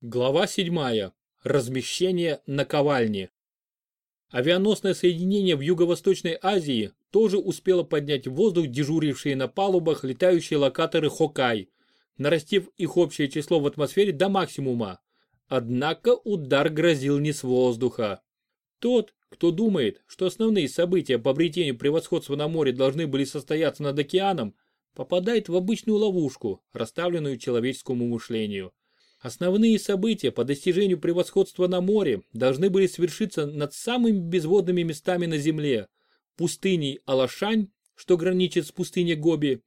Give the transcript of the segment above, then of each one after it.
Глава 7. Размещение наковальни. Авианосное соединение в Юго-Восточной Азии тоже успело поднять в воздух дежурившие на палубах летающие локаторы Хокай, нарастив их общее число в атмосфере до максимума. Однако удар грозил не с воздуха. Тот, кто думает, что основные события по обретению превосходства на море должны были состояться над океаном, попадает в обычную ловушку, расставленную человеческому мышлению. Основные события по достижению превосходства на море должны были свершиться над самыми безводными местами на Земле – пустыней Алашань, что граничит с пустыней Гоби,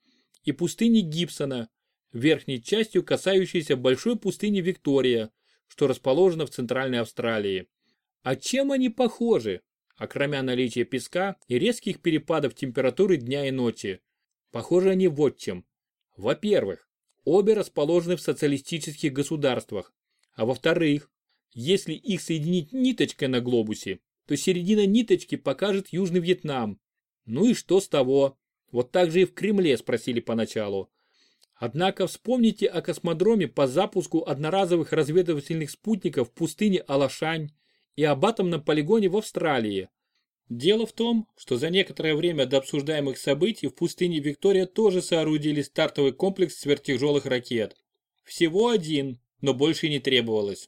и пустыней Гибсона, верхней частью касающейся большой пустыни Виктория, что расположена в Центральной Австралии. А чем они похожи? Окромя наличия песка и резких перепадов температуры дня и ночи. Похожи они вот чем. Во-первых, Обе расположены в социалистических государствах. А во-вторых, если их соединить ниточкой на глобусе, то середина ниточки покажет Южный Вьетнам. Ну и что с того? Вот так же и в Кремле спросили поначалу. Однако вспомните о космодроме по запуску одноразовых разведывательных спутников в пустыне Алашань и об атомном полигоне в Австралии. Дело в том, что за некоторое время до обсуждаемых событий в пустыне Виктория тоже соорудили стартовый комплекс сверхтяжелых ракет. Всего один, но больше не требовалось.